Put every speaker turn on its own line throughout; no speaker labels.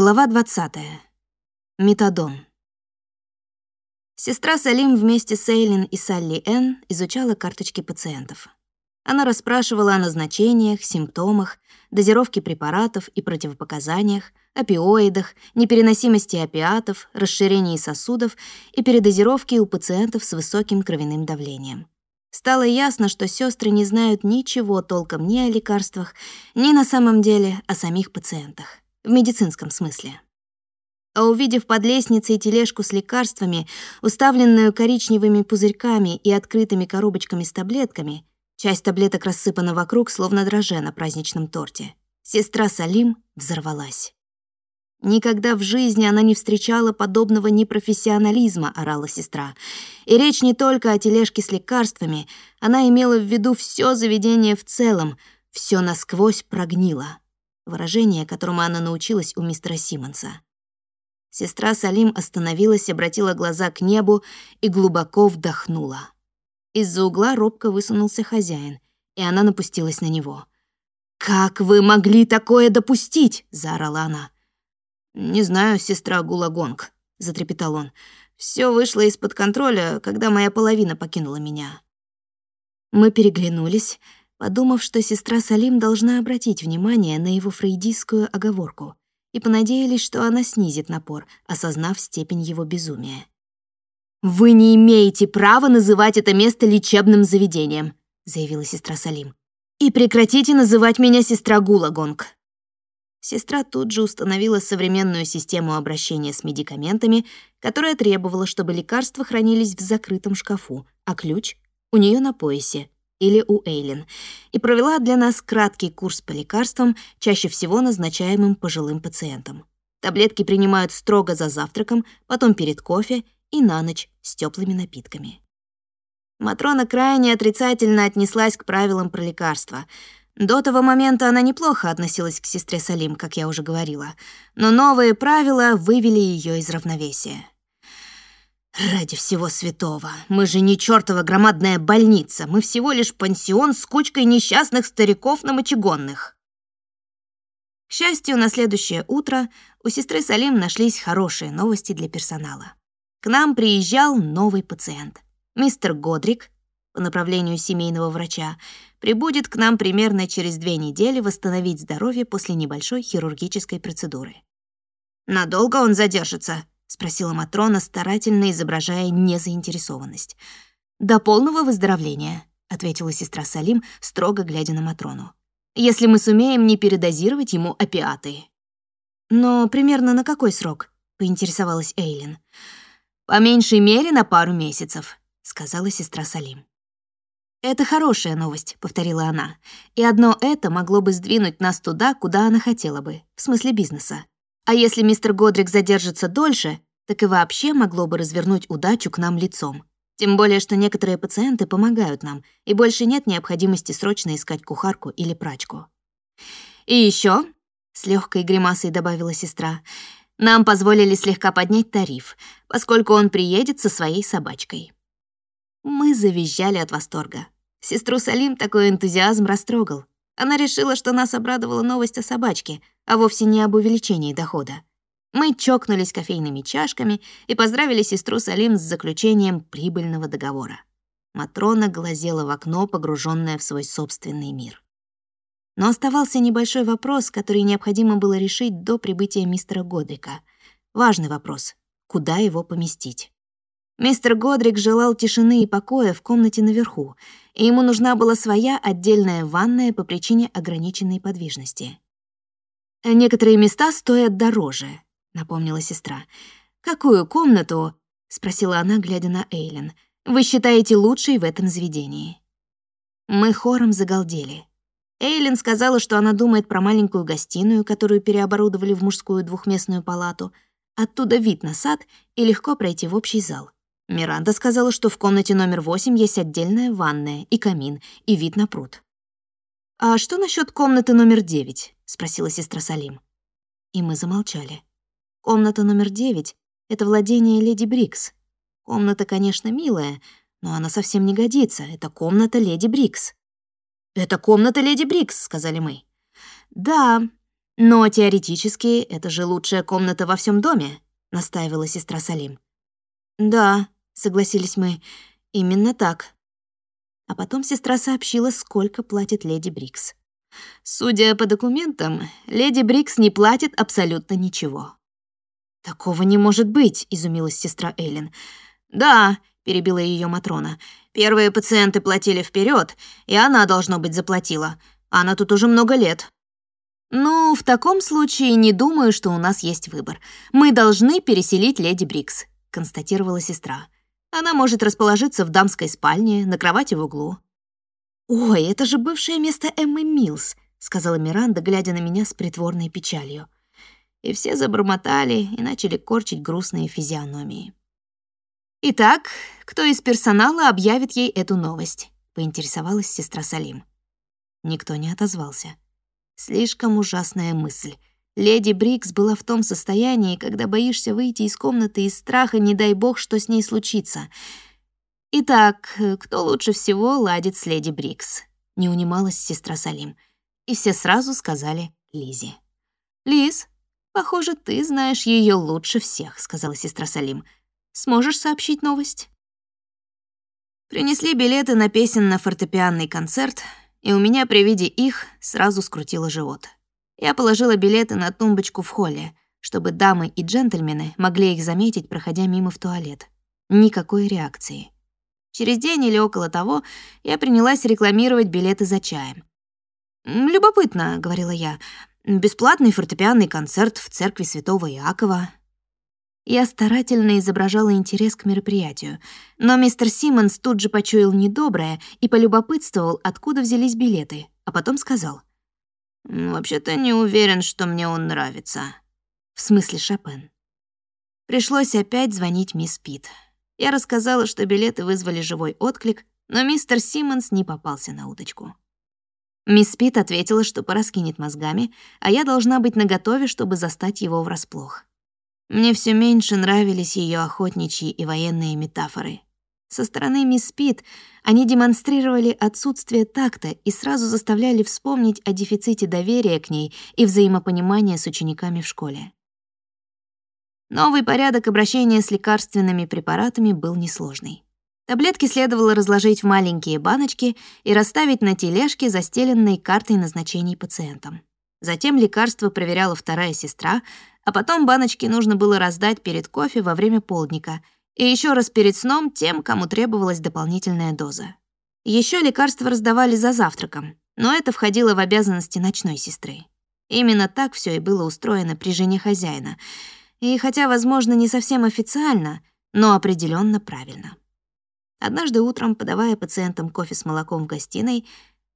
Глава 20. Метадон. Сестра Салим вместе с Эйлин и Салли Н изучала карточки пациентов. Она расспрашивала о назначениях, симптомах, дозировке препаратов и противопоказаниях, опиоидах, непереносимости опиатов, расширении сосудов и передозировке у пациентов с высоким кровяным давлением. Стало ясно, что сестры не знают ничего толком ни о лекарствах, ни на самом деле о самих пациентах в медицинском смысле. А увидев под лестницей тележку с лекарствами, уставленную коричневыми пузырьками и открытыми коробочками с таблетками, часть таблеток рассыпана вокруг, словно дрожжи на праздничном торте, сестра Салим взорвалась. Никогда в жизни она не встречала подобного непрофессионализма, орала сестра. И речь не только о тележке с лекарствами, она имела в виду все заведение в целом, все насквозь прогнило выражение, которому она научилась у мистера Симмонса. Сестра Салим остановилась, обратила глаза к небу и глубоко вдохнула. Из-за угла робко высунулся хозяин, и она напустилась на него. «Как вы могли такое допустить?» — заорала она. «Не знаю, сестра Гулагонг», — затрепетал он. Все вышло из-под контроля, когда моя половина покинула меня». Мы переглянулись, подумав, что сестра Салим должна обратить внимание на его фрейдистскую оговорку, и понадеялись, что она снизит напор, осознав степень его безумия. «Вы не имеете права называть это место лечебным заведением», заявила сестра Салим. «И прекратите называть меня сестра Гулагонг». Сестра тут же установила современную систему обращения с медикаментами, которая требовала, чтобы лекарства хранились в закрытом шкафу, а ключ — у нее на поясе, или у Эйлин, и провела для нас краткий курс по лекарствам, чаще всего назначаемым пожилым пациентам. Таблетки принимают строго за завтраком, потом перед кофе и на ночь с теплыми напитками. Матрона крайне отрицательно отнеслась к правилам про лекарства. До того момента она неплохо относилась к сестре Салим, как я уже говорила, но новые правила вывели ее из равновесия. «Ради всего святого, мы же не чертова громадная больница, мы всего лишь пансион с кучкой несчастных стариков на мочегонных». К счастью, на следующее утро у сестры Салим нашлись хорошие новости для персонала. К нам приезжал новый пациент. Мистер Годрик, по направлению семейного врача, прибудет к нам примерно через две недели восстановить здоровье после небольшой хирургической процедуры. «Надолго он задержится?» — спросила Матрона, старательно изображая незаинтересованность. «До полного выздоровления», — ответила сестра Салим, строго глядя на Матрону. «Если мы сумеем не передозировать ему опиаты». «Но примерно на какой срок?» — поинтересовалась Эйлин. «По меньшей мере на пару месяцев», — сказала сестра Салим. «Это хорошая новость», — повторила она. «И одно это могло бы сдвинуть нас туда, куда она хотела бы, в смысле бизнеса. А если мистер Годрик задержится дольше, так и вообще могло бы развернуть удачу к нам лицом. Тем более, что некоторые пациенты помогают нам, и больше нет необходимости срочно искать кухарку или прачку. И еще, с легкой гримасой добавила сестра, нам позволили слегка поднять тариф, поскольку он приедет со своей собачкой. Мы завизжали от восторга. Сестру Салим такой энтузиазм растрогал. Она решила, что нас обрадовала новость о собачке, а вовсе не об увеличении дохода. Мы чокнулись кофейными чашками и поздравили сестру Салим с заключением прибыльного договора. Матрона глазела в окно, погруженная в свой собственный мир. Но оставался небольшой вопрос, который необходимо было решить до прибытия мистера Годрика. Важный вопрос — куда его поместить? Мистер Годрик желал тишины и покоя в комнате наверху, и ему нужна была своя отдельная ванная по причине ограниченной подвижности. «Некоторые места стоят дороже», — напомнила сестра. «Какую комнату?» — спросила она, глядя на Эйлен. «Вы считаете лучшей в этом заведении?» Мы хором загалдели. Эйлин сказала, что она думает про маленькую гостиную, которую переоборудовали в мужскую двухместную палату. Оттуда вид на сад и легко пройти в общий зал. Миранда сказала, что в комнате номер восемь есть отдельная ванная и камин, и вид на пруд. «А что насчет комнаты номер девять?» — спросила сестра Салим. И мы замолчали. Комната номер девять — это владение леди Брикс. Комната, конечно, милая, но она совсем не годится. Это комната леди Брикс. «Это комната леди Брикс», — сказали мы. «Да, «Но теоретически это же лучшая комната во всем доме», — настаивала сестра Салим. «Да», — согласились мы, — «именно так». А потом сестра сообщила, сколько платит леди Брикс. Судя по документам, леди Брикс не платит абсолютно ничего. «Такого не может быть», — изумилась сестра Эллен. «Да», — перебила ее Матрона, — «первые пациенты платили вперед, и она, должно быть, заплатила. Она тут уже много лет». «Ну, в таком случае не думаю, что у нас есть выбор. Мы должны переселить леди Брикс», — констатировала сестра. «Она может расположиться в дамской спальне, на кровати в углу». «Ой, это же бывшее место Эммы Милс», — сказала Миранда, глядя на меня с притворной печалью. И все забормотали и начали корчить грустные физиономии. «Итак, кто из персонала объявит ей эту новость?» — поинтересовалась сестра Салим. Никто не отозвался. Слишком ужасная мысль. Леди Брикс была в том состоянии, когда боишься выйти из комнаты из страха, не дай бог, что с ней случится. Итак, кто лучше всего ладит с леди Брикс? Не унималась сестра Салим. И все сразу сказали Лизе. «Лиз, похоже, ты знаешь ее лучше всех», — сказала сестра Салим. «Сможешь сообщить новость?» Принесли билеты на песенно-фортепианный концерт — и у меня при виде их сразу скрутило живот. Я положила билеты на тумбочку в холле, чтобы дамы и джентльмены могли их заметить, проходя мимо в туалет. Никакой реакции. Через день или около того я принялась рекламировать билеты за чаем. «Любопытно», — говорила я, — «бесплатный фортепианный концерт в церкви святого Иакова, я старательно изображала интерес к мероприятию, но мистер Симмонс тут же почуял недоброе и полюбопытствовал, откуда взялись билеты, а потом сказал. «Вообще-то не уверен, что мне он нравится». В смысле Шопен. Пришлось опять звонить мисс Пит. Я рассказала, что билеты вызвали живой отклик, но мистер Симмонс не попался на удочку. Мисс Пит ответила, что пораскинет мозгами, а я должна быть наготове, чтобы застать его врасплох. Мне все меньше нравились ее охотничьи и военные метафоры. Со стороны мисс Пит они демонстрировали отсутствие такта и сразу заставляли вспомнить о дефиците доверия к ней и взаимопонимания с учениками в школе. Новый порядок обращения с лекарственными препаратами был несложный. Таблетки следовало разложить в маленькие баночки и расставить на тележке, застеленной картой назначений пациентам. Затем лекарство проверяла вторая сестра, а потом баночки нужно было раздать перед кофе во время полдника и еще раз перед сном тем, кому требовалась дополнительная доза. Еще лекарства раздавали за завтраком, но это входило в обязанности ночной сестры. Именно так все и было устроено при жене хозяина. И хотя, возможно, не совсем официально, но определенно правильно. Однажды утром, подавая пациентам кофе с молоком в гостиной,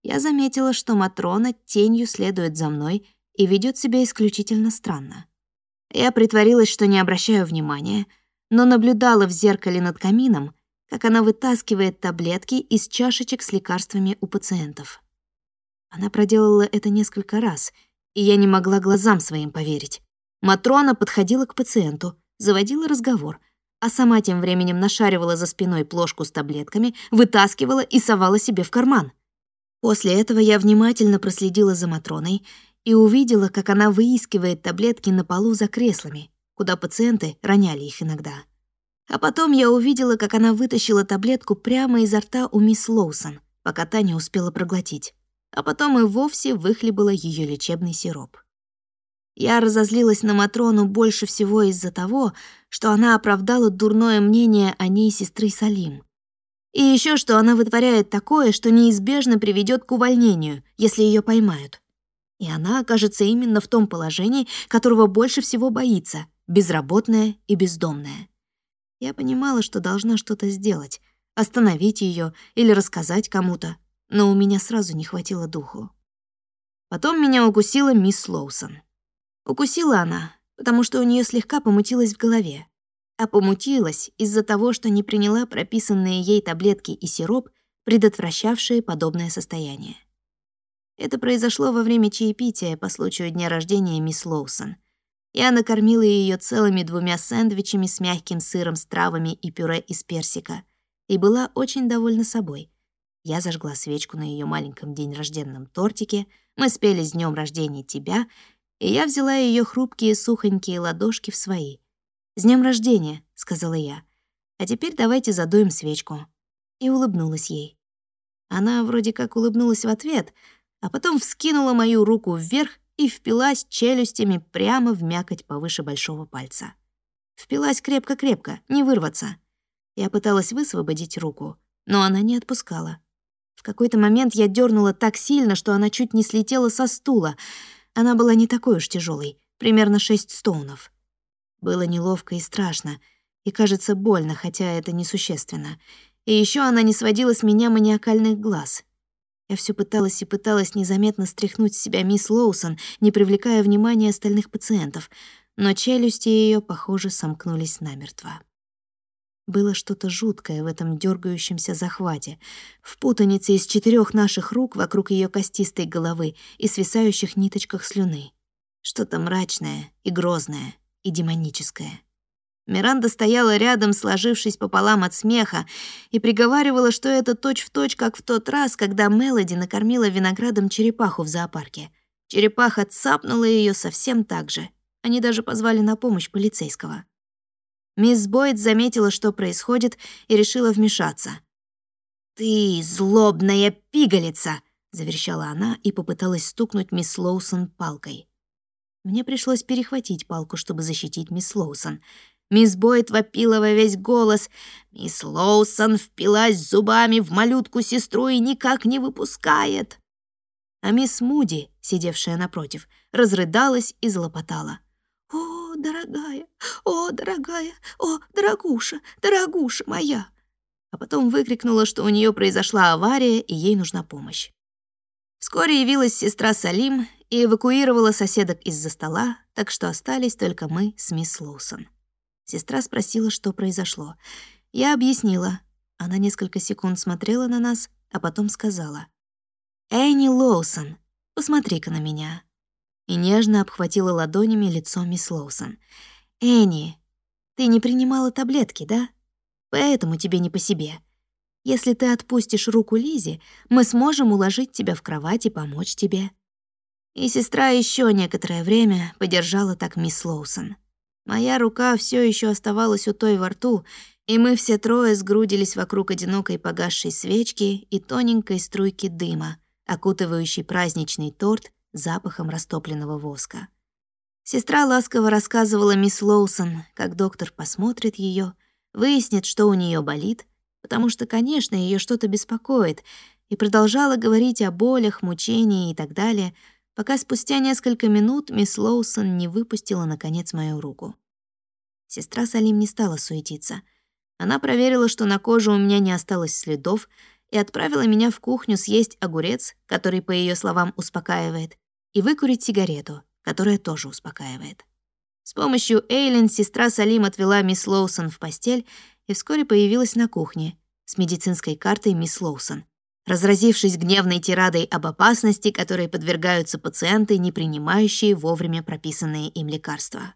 я заметила, что Матрона тенью следует за мной и ведет себя исключительно странно. Я притворилась, что не обращаю внимания, но наблюдала в зеркале над камином, как она вытаскивает таблетки из чашечек с лекарствами у пациентов. Она проделала это несколько раз, и я не могла глазам своим поверить. Матрона подходила к пациенту, заводила разговор, а сама тем временем нашаривала за спиной плошку с таблетками, вытаскивала и совала себе в карман. После этого я внимательно проследила за Матроной и увидела, как она выискивает таблетки на полу за креслами, куда пациенты роняли их иногда. А потом я увидела, как она вытащила таблетку прямо изо рта у мисс Лоусон, пока та не успела проглотить, а потом и вовсе выхлебала ее лечебный сироп. Я разозлилась на Матрону больше всего из-за того, что она оправдала дурное мнение о ней сестры Салим. И еще что она вытворяет такое, что неизбежно приведет к увольнению, если ее поймают и она окажется именно в том положении, которого больше всего боится, безработная и бездомная. Я понимала, что должна что-то сделать, остановить ее или рассказать кому-то, но у меня сразу не хватило духу. Потом меня укусила мисс Лоусон. Укусила она, потому что у нее слегка помутилось в голове. А помутилась из-за того, что не приняла прописанные ей таблетки и сироп, предотвращавшие подобное состояние. Это произошло во время чаепития по случаю дня рождения мисс Лоусон. Я накормила ее целыми двумя сэндвичами с мягким сыром с травами и пюре из персика и была очень довольна собой. Я зажгла свечку на ее маленьком день рожденном тортике, мы спели «С днем рождения тебя», и я взяла ее хрупкие сухонькие ладошки в свои. «С днем рождения», — сказала я. «А теперь давайте задуем свечку». И улыбнулась ей. Она вроде как улыбнулась в ответ, а потом вскинула мою руку вверх и впилась челюстями прямо в мякоть повыше большого пальца. Впилась крепко-крепко, не вырваться. Я пыталась высвободить руку, но она не отпускала. В какой-то момент я дернула так сильно, что она чуть не слетела со стула. Она была не такой уж тяжелой, примерно шесть стоунов. Было неловко и страшно, и, кажется, больно, хотя это несущественно. И еще она не сводила с меня маниакальных глаз. Я все пыталась и пыталась незаметно стряхнуть с себя мисс Лоусон, не привлекая внимания остальных пациентов, но челюсти ее, похоже, сомкнулись намертво. Было что-то жуткое в этом дергающемся захвате, в путанице из четырех наших рук вокруг ее костистой головы и свисающих ниточках слюны. Что-то мрачное и грозное и демоническое. Миранда стояла рядом, сложившись пополам от смеха, и приговаривала, что это точь-в-точь, точь, как в тот раз, когда Мелоди накормила виноградом черепаху в зоопарке. Черепаха цапнула ее совсем так же. Они даже позвали на помощь полицейского. Мисс Бойд заметила, что происходит, и решила вмешаться. «Ты злобная пигалица!» — заверещала она и попыталась стукнуть мисс Лоусон палкой. Мне пришлось перехватить палку, чтобы защитить мисс Лоусон — Мисс Бойд вопила во весь голос. Мисс Лоусон впилась зубами в малютку-сестру и никак не выпускает. А мисс Муди, сидевшая напротив, разрыдалась и залопотала. «О, дорогая! О, дорогая! О, дорогуша! Дорогуша моя!» А потом выкрикнула, что у нее произошла авария и ей нужна помощь. Вскоре явилась сестра Салим и эвакуировала соседок из-за стола, так что остались только мы с мисс Лоусон. Сестра спросила, что произошло. Я объяснила. Она несколько секунд смотрела на нас, а потом сказала. «Энни Лоусон, посмотри-ка на меня». И нежно обхватила ладонями лицо мисс Лоусон. «Энни, ты не принимала таблетки, да? Поэтому тебе не по себе. Если ты отпустишь руку Лизе, мы сможем уложить тебя в кровать и помочь тебе». И сестра еще некоторое время подержала так мисс Лоусон. Моя рука все еще оставалась у той во рту, и мы все трое сгрудились вокруг одинокой погасшей свечки и тоненькой струйки дыма, окутывающей праздничный торт запахом растопленного воска. Сестра ласково рассказывала мисс Лоусон, как доктор посмотрит ее, выяснит, что у нее болит, потому что, конечно, ее что-то беспокоит, и продолжала говорить о болях, мучении и так далее, пока спустя несколько минут мисс Лоусон не выпустила, наконец, мою руку. Сестра Салим не стала суетиться. Она проверила, что на коже у меня не осталось следов, и отправила меня в кухню съесть огурец, который, по ее словам, успокаивает, и выкурить сигарету, которая тоже успокаивает. С помощью Эйлин сестра Салим отвела мисс Лоусон в постель и вскоре появилась на кухне с медицинской картой мисс Лоусон разразившись гневной тирадой об опасности, которой подвергаются пациенты, не принимающие вовремя прописанные им лекарства.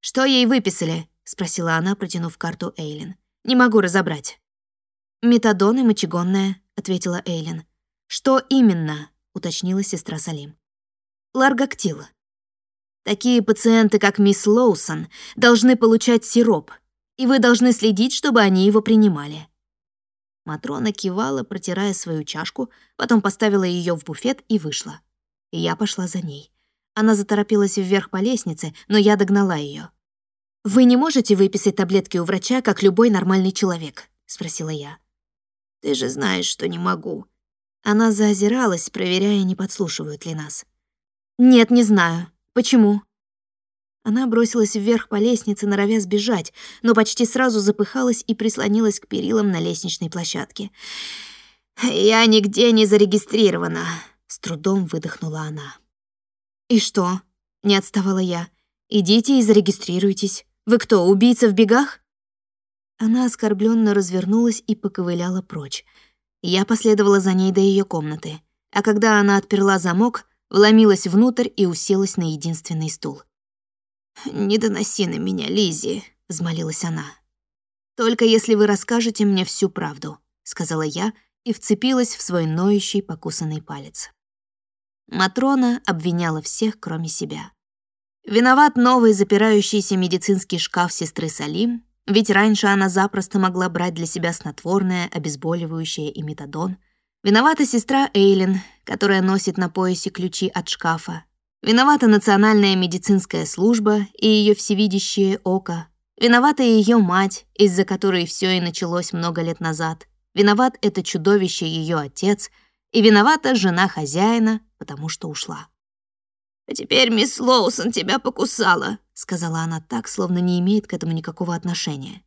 «Что ей выписали?» — спросила она, протянув карту Эйлин. «Не могу разобрать». «Метадон и мочегонная», — ответила Эйлин. «Что именно?» — уточнила сестра Салим. «Ларгактил. Такие пациенты, как мисс Лоусон, должны получать сироп, и вы должны следить, чтобы они его принимали. Матрона кивала, протирая свою чашку, потом поставила ее в буфет и вышла. Я пошла за ней. Она заторопилась вверх по лестнице, но я догнала ее. «Вы не можете выписать таблетки у врача, как любой нормальный человек?» — спросила я. «Ты же знаешь, что не могу». Она заозиралась, проверяя, не подслушивают ли нас. «Нет, не знаю. Почему?» Она бросилась вверх по лестнице, норовя сбежать, но почти сразу запыхалась и прислонилась к перилам на лестничной площадке. «Я нигде не зарегистрирована», — с трудом выдохнула она. «И что?» — не отставала я. «Идите и зарегистрируйтесь. Вы кто, убийца в бегах?» Она оскорбленно развернулась и поковыляла прочь. Я последовала за ней до ее комнаты, а когда она отперла замок, вломилась внутрь и уселась на единственный стул. «Не доноси на меня, Лизи, взмолилась она. «Только если вы расскажете мне всю правду», — сказала я и вцепилась в свой ноющий покусанный палец. Матрона обвиняла всех, кроме себя. Виноват новый запирающийся медицинский шкаф сестры Салим, ведь раньше она запросто могла брать для себя снотворное, обезболивающее и метадон. Виновата сестра Эйлин, которая носит на поясе ключи от шкафа. Виновата Национальная медицинская служба и ее всевидящее око. Виновата ее мать, из-за которой все и началось много лет назад. Виноват это чудовище ее отец. И виновата жена хозяина, потому что ушла.
«А теперь мисс Лоусон тебя покусала», —
сказала она так, словно не имеет к этому никакого отношения.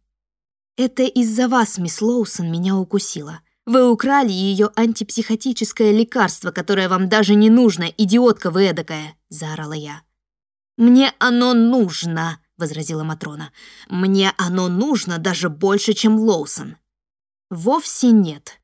«Это из-за вас мисс Лоусон меня укусила. Вы украли ее антипсихотическое лекарство, которое вам даже не нужно, идиотка вы эдакая!» — заорала я. «Мне оно нужно!» — возразила Матрона. «Мне оно нужно даже больше, чем Лоусон». «Вовсе нет».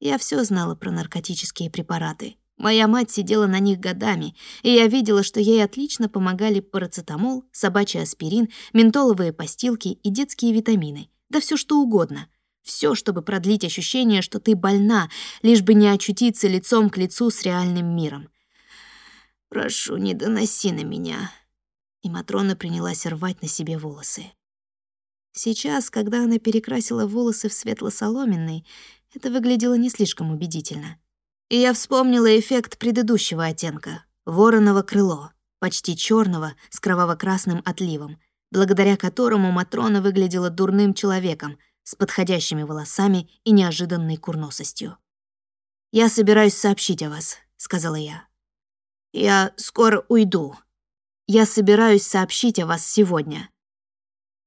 Я все знала про наркотические препараты. Моя мать сидела на них годами, и я видела, что ей отлично помогали парацетамол, собачий аспирин, ментоловые постилки и детские витамины. Да все что угодно. Все, чтобы продлить ощущение, что ты больна, лишь бы не очутиться лицом к лицу с реальным миром.
«Прошу, не доноси на меня».
И Матрона принялась рвать на себе волосы. Сейчас, когда она перекрасила волосы в светло-соломенный, это выглядело не слишком убедительно. И я вспомнила эффект предыдущего оттенка — вороново крыло, почти черного с кроваво-красным отливом, благодаря которому Матрона выглядела дурным человеком — с подходящими волосами и неожиданной курносостью. «Я собираюсь сообщить о вас», — сказала я. «Я скоро уйду. Я собираюсь сообщить о вас сегодня».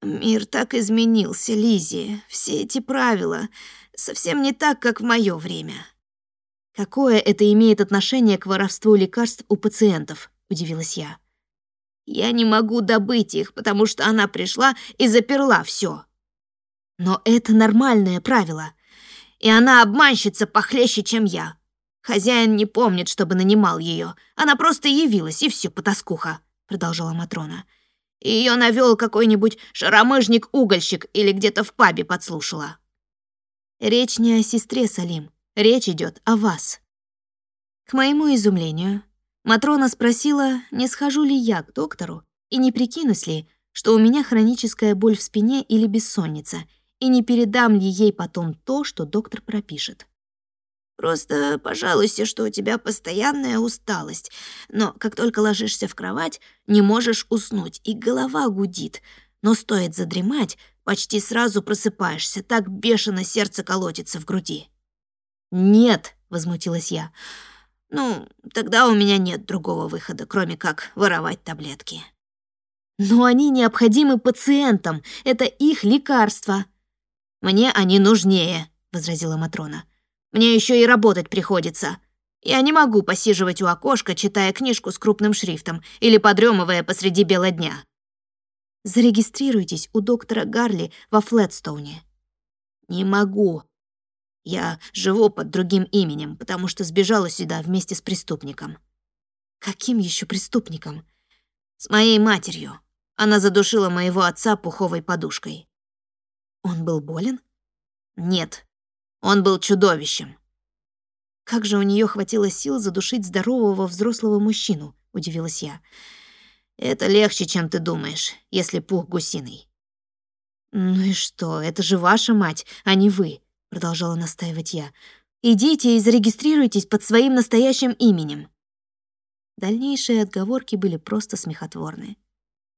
«Мир так изменился, Лизи. Все эти правила совсем не так, как в моё время».
«Какое это имеет отношение к воровству лекарств у пациентов?» — удивилась я.
«Я не могу добыть их, потому что она пришла и заперла всё.
Но это нормальное правило. И она обманщица похлеще, чем я. Хозяин не помнит, чтобы нанимал ее. Она просто явилась, и все, потаскуха», — продолжала Матрона.
Ее навел какой-нибудь шаромыжник-угольщик или где-то в пабе подслушала.
Речь не о сестре Салим. Речь идет о вас. К моему изумлению, Матрона спросила, не схожу ли я к доктору и не прикинусь ли, что у меня хроническая боль в спине или бессонница, и не передам ли ей потом то, что доктор пропишет.
Просто пожалуйся, что у тебя постоянная усталость, но как только ложишься в кровать, не можешь уснуть, и голова гудит. Но стоит задремать, почти сразу просыпаешься, так бешено сердце колотится в груди.
«Нет», — возмутилась я, —
«ну, тогда у меня нет другого выхода, кроме как воровать таблетки».
«Но они необходимы пациентам, это их лекарства»,
«Мне они нужнее», — возразила Матрона. «Мне еще и работать приходится. Я не могу посиживать у окошка, читая книжку с крупным шрифтом или подремывая посреди бела дня».
«Зарегистрируйтесь у доктора Гарли во Флетстоуне».
«Не могу. Я живу под другим именем, потому что сбежала сюда вместе с преступником».
«Каким еще преступником?»
«С моей матерью. Она задушила моего отца пуховой подушкой».
Он был болен?
Нет, он был чудовищем.
Как же у нее хватило сил задушить здорового взрослого мужчину, удивилась я.
Это легче, чем ты думаешь, если пух гусиный.
Ну и что, это же ваша мать, а не вы, продолжала настаивать я. Идите и зарегистрируйтесь под своим настоящим именем. Дальнейшие отговорки были просто смехотворные.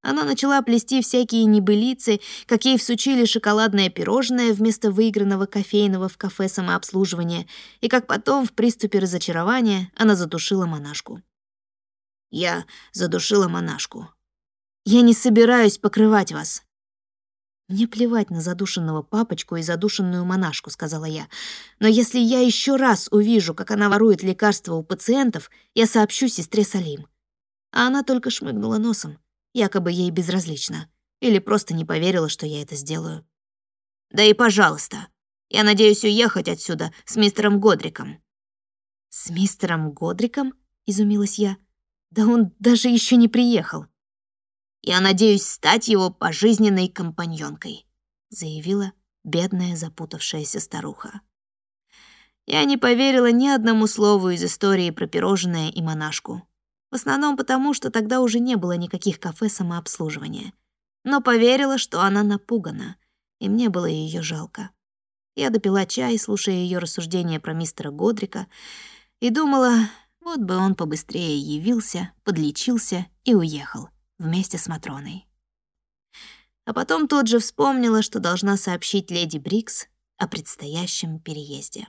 Она начала плести всякие небылицы, как ей всучили шоколадное пирожное вместо выигранного кофейного в кафе самообслуживания, и как потом в приступе разочарования она задушила монашку.
«Я задушила монашку».
«Я не собираюсь покрывать вас». «Мне плевать на задушенного папочку и задушенную монашку», — сказала я. «Но если я еще раз увижу, как она ворует лекарства у пациентов, я сообщу сестре Салим». А она только шмыгнула носом якобы ей безразлично, или просто не поверила, что я это сделаю.
«Да и пожалуйста. Я надеюсь уехать отсюда с мистером Годриком».
«С мистером Годриком?» — изумилась я. «Да он даже еще не приехал».
«Я надеюсь стать его пожизненной компаньонкой», — заявила бедная запутавшаяся старуха. Я не поверила ни одному слову из истории про пирожное и монашку.
В основном потому, что тогда уже не было никаких кафе самообслуживания. Но поверила, что она напугана, и мне было ее жалко. Я допила чай, слушая ее рассуждения про мистера Годрика, и думала, вот бы он побыстрее явился, подлечился и уехал вместе с Матроной. А потом тут же вспомнила, что должна сообщить леди Брикс о предстоящем переезде.